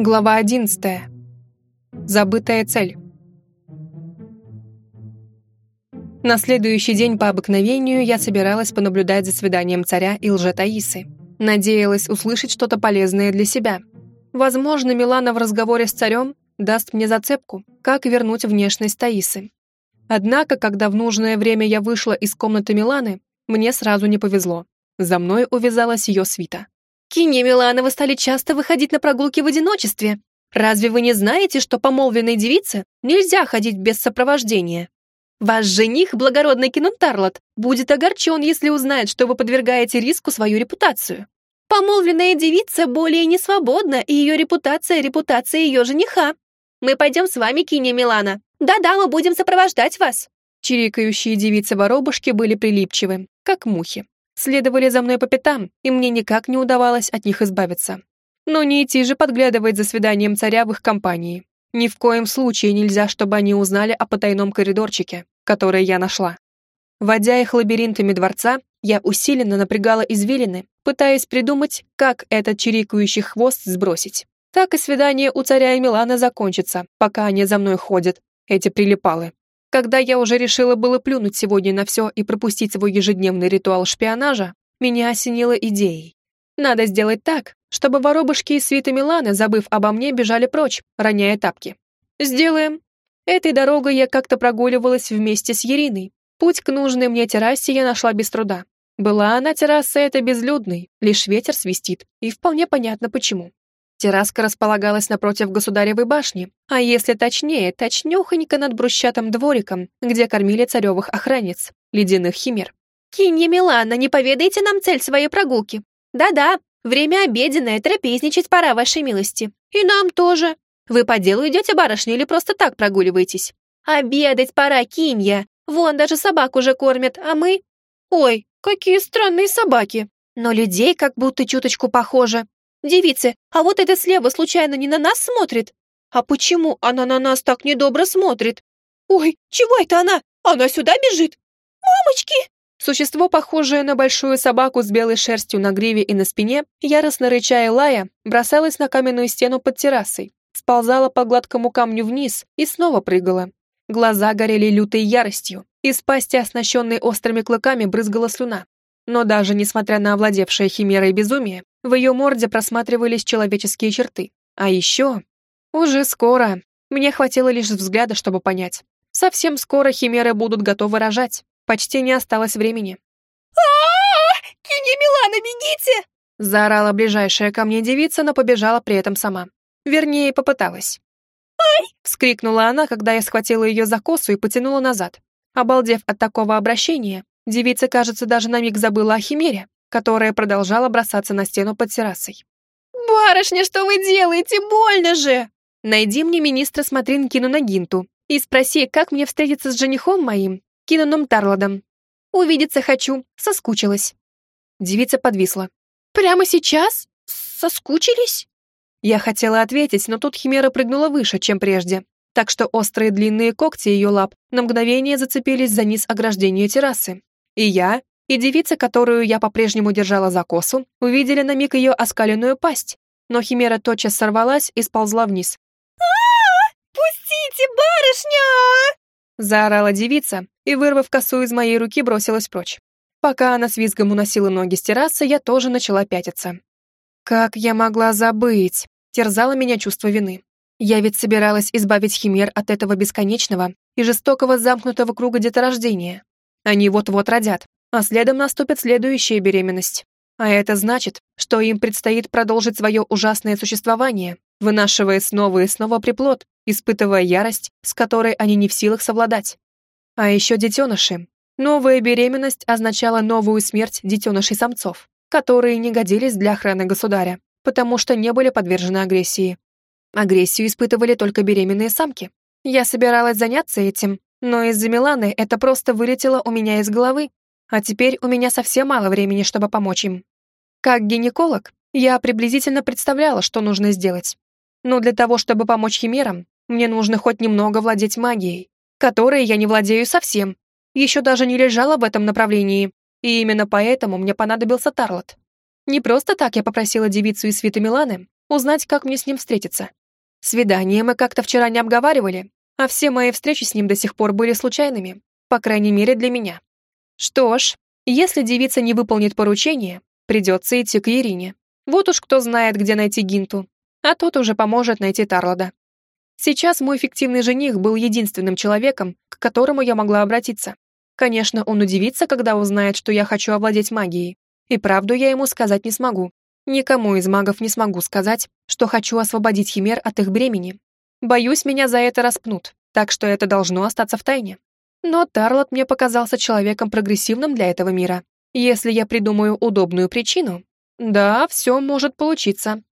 Глава 11. Забытая цель. На следующий день по обыкновению я собиралась понаблюдать за свиданием царя и лже-Таисы. Надеялась услышать что-то полезное для себя. Возможно, Милана в разговоре с царем даст мне зацепку, как вернуть внешность Таисы. Однако, когда в нужное время я вышла из комнаты Миланы, мне сразу не повезло. За мной увязалась ее свита. Кинья Милана, вы стали часто выходить на прогулки в одиночестве. Разве вы не знаете, что помолвленной девице нельзя ходить без сопровождения? Ваш жених, благородный Кинунтарлот, будет огорчен, если узнает, что вы подвергаете риску свою репутацию. Помолвленная девица более не свободна, и ее репутация — репутация ее жениха. Мы пойдем с вами, Кинья Милана. Да-да, мы будем сопровождать вас. Чирикающие девицы-воробушки были прилипчивы, как мухи следовали за мной по пятам, и мне никак не удавалось от них избавиться. Но не идти же подглядывать за свиданием царя в их компании. Ни в коем случае нельзя, чтобы они узнали о потайном коридорчике, который я нашла. Водя их лабиринтами дворца, я усиленно напрягала извилины, пытаясь придумать, как этот чирикающий хвост сбросить. Так и свидание у царя и Милана закончится, пока они за мной ходят, эти прилипалы. Когда я уже решила было плюнуть сегодня на все и пропустить свой ежедневный ритуал шпионажа, меня осенило идеей. Надо сделать так, чтобы воробушки и свиты Миланы, забыв обо мне, бежали прочь, роняя тапки. Сделаем. Этой дорогой я как-то прогуливалась вместе с Ериной. Путь к нужной мне террасе я нашла без труда. Была она терраса эта безлюдной, лишь ветер свистит, и вполне понятно почему. Терраска располагалась напротив государевой башни, а если точнее, точнёхонько над брусчатым двориком, где кормили царевых охранниц, ледяных химер. «Кинья Милана, не поведайте нам цель своей прогулки?» «Да-да, время обеденное, трапезничать пора, вашей милости. И нам тоже. Вы по делу идете, барышня, или просто так прогуливаетесь?» «Обедать пора, Кинья. Вон, даже собак уже кормят, а мы...» «Ой, какие странные собаки. Но людей как будто чуточку похоже. «Девицы, а вот это слева случайно не на нас смотрит? А почему она на нас так недобро смотрит? Ой, чего это она? Она сюда бежит? Мамочки!» Существо, похожее на большую собаку с белой шерстью на гриве и на спине, яростно рыча и лая, бросалось на каменную стену под террасой, сползала по гладкому камню вниз и снова прыгала. Глаза горели лютой яростью, из пасти, оснащенной острыми клыками, брызгала слюна. Но даже несмотря на овладевшее химерой безумие, в ее морде просматривались человеческие черты. А еще... Уже скоро. Мне хватило лишь взгляда, чтобы понять. Совсем скоро химеры будут готовы рожать. Почти не осталось времени. а Кинья Милана, бегите!» Заорала ближайшая ко мне девица, но побежала при этом сама. Вернее, попыталась. «Ай!» — вскрикнула она, когда я схватила ее за косу и потянула назад. Обалдев от такого обращения, девица, кажется, даже на миг забыла о химере которая продолжала бросаться на стену под террасой. «Барышня, что вы делаете? Больно же!» «Найди мне министра смотрин Кинуна Гинту и спроси, как мне встретиться с женихом моим, Кинуном Тарладом. Увидеться хочу, соскучилась». Девица подвисла. «Прямо сейчас? Соскучились?» Я хотела ответить, но тут Химера прыгнула выше, чем прежде, так что острые длинные когти ее лап на мгновение зацепились за низ ограждения террасы. И я, и девица, которую я по-прежнему держала за косу, увидели на миг ее оскаленную пасть, но Химера тотчас сорвалась и сползла вниз. а, Пустите, барышня!» Заорала девица и, вырвав косу из моей руки, бросилась прочь. Пока она с визгом уносила ноги с террасы, я тоже начала пятиться. Как я могла забыть? Терзало меня чувство вины. Я ведь собиралась избавить Химер от этого бесконечного и жестокого замкнутого круга деторождения. Они вот-вот родят, а следом наступит следующая беременность. А это значит, что им предстоит продолжить свое ужасное существование, вынашивая снова и снова приплод, испытывая ярость, с которой они не в силах совладать. А еще детеныши. Новая беременность означала новую смерть детенышей-самцов, которые не годились для охраны государя, потому что не были подвержены агрессии. Агрессию испытывали только беременные самки. Я собиралась заняться этим, но из-за Миланы это просто вылетело у меня из головы, а теперь у меня совсем мало времени, чтобы помочь им. Как гинеколог, я приблизительно представляла, что нужно сделать. Но для того, чтобы помочь химерам, мне нужно хоть немного владеть магией, которой я не владею совсем, еще даже не лежала в этом направлении, и именно поэтому мне понадобился Тарлот. Не просто так я попросила девицу из свиты Миланы, узнать, как мне с ним встретиться. Свидание мы как-то вчера не обговаривали, а все мои встречи с ним до сих пор были случайными, по крайней мере для меня. Что ж, если девица не выполнит поручение, придется идти к Ирине. Вот уж кто знает, где найти Гинту, а тот уже поможет найти Тарлода. Сейчас мой фиктивный жених был единственным человеком, к которому я могла обратиться. Конечно, он удивится, когда узнает, что я хочу овладеть магией. И правду я ему сказать не смогу. Никому из магов не смогу сказать, что хочу освободить химер от их бремени. Боюсь, меня за это распнут, так что это должно остаться в тайне. Но Тарлот мне показался человеком прогрессивным для этого мира. Если я придумаю удобную причину, да, все может получиться.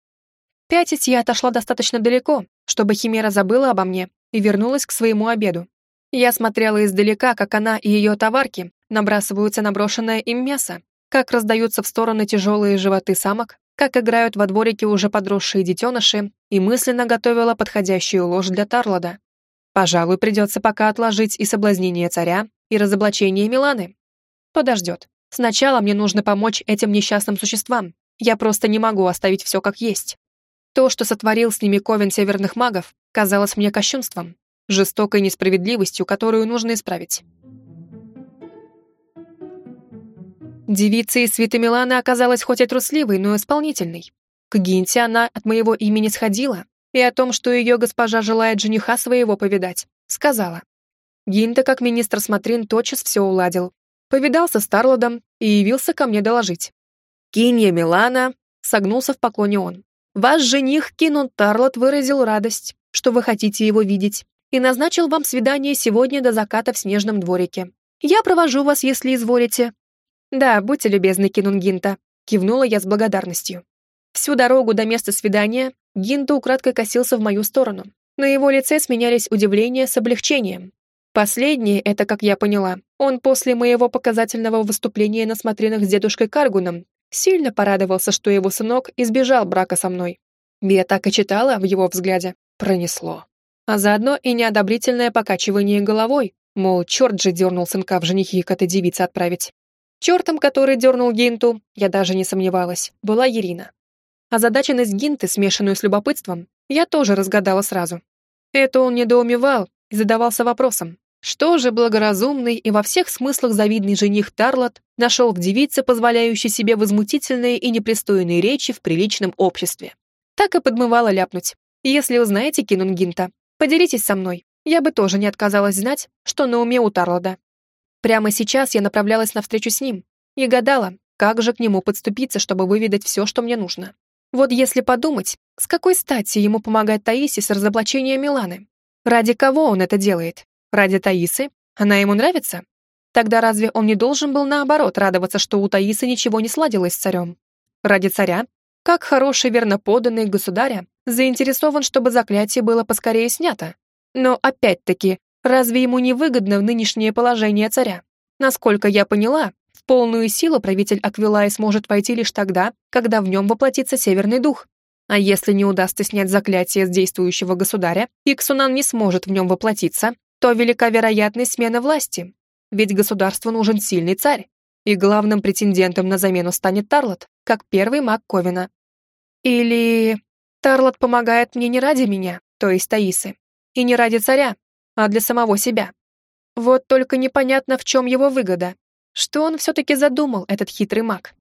Пятить я отошла достаточно далеко, чтобы Химера забыла обо мне и вернулась к своему обеду. Я смотрела издалека, как она и ее товарки набрасываются на брошенное им мясо, как раздаются в стороны тяжелые животы самок, как играют во дворике уже подросшие детеныши, и мысленно готовила подходящую ложь для Тарлода. Пожалуй, придется пока отложить и соблазнение царя, и разоблачение Миланы. Подождет. Сначала мне нужно помочь этим несчастным существам. Я просто не могу оставить все как есть. То, что сотворил с ними Ковен Северных Магов, казалось мне кощунством, жестокой несправедливостью, которую нужно исправить. Девица из свиты Милана оказалась хоть и трусливой, но исполнительной. К Гинте она от моего имени сходила, и о том, что ее госпожа желает жениха своего повидать, сказала. Гинта, как министр смотрин, тотчас все уладил. Повидался с Тарлодом и явился ко мне доложить. «Кинья Милана», — согнулся в поклоне он. Ваш жених Кинун Тарлот выразил радость, что вы хотите его видеть, и назначил вам свидание сегодня до заката в снежном дворике. Я провожу вас, если изволите». «Да, будьте любезны, Кинун Гинта», — кивнула я с благодарностью. Всю дорогу до места свидания Гинта украдкой косился в мою сторону. На его лице сменялись удивление с облегчением. Последнее, это, как я поняла, он после моего показательного выступления на смотринах с дедушкой Каргуном Сильно порадовался, что его сынок избежал брака со мной. Я так и читала в его взгляде. Пронесло. А заодно и неодобрительное покачивание головой, мол, черт же дернул сынка в женихи к этой девице отправить. Чертом, который дернул Гинту, я даже не сомневалась, была Ирина. А задаченность Гинты, смешанную с любопытством, я тоже разгадала сразу. Это он недоумевал и задавался вопросом, что же благоразумный и во всех смыслах завидный жених Тарлот нашел в девице, позволяющей себе возмутительные и непристойные речи в приличном обществе? Так и подмывала ляпнуть. Если узнаете Кинунгинта, поделитесь со мной. Я бы тоже не отказалась знать, что на уме у Тарлода. Прямо сейчас я направлялась навстречу с ним и гадала, как же к нему подступиться, чтобы выведать все, что мне нужно. Вот если подумать, с какой стати ему помогать Таисе с разоблачением Миланы? Ради кого он это делает? Ради Таисы? Она ему нравится? Тогда разве он не должен был наоборот радоваться, что у Таисы ничего не сладилось с царем? Ради царя? Как хороший верноподанный государя заинтересован, чтобы заклятие было поскорее снято. Но опять-таки, разве ему не выгодно в нынешнее положение царя? Насколько я поняла, в полную силу правитель Аквилаи сможет войти лишь тогда, когда в нем воплотится северный дух. А если не удастся снять заклятие с действующего государя, и Ксунан не сможет в нем воплотиться, то велика вероятность смены власти, ведь государству нужен сильный царь, и главным претендентом на замену станет Тарлот, как первый маг Ковина. Или Тарлот помогает мне не ради меня, то есть Таисы, и не ради царя, а для самого себя. Вот только непонятно, в чем его выгода. Что он все-таки задумал, этот хитрый маг?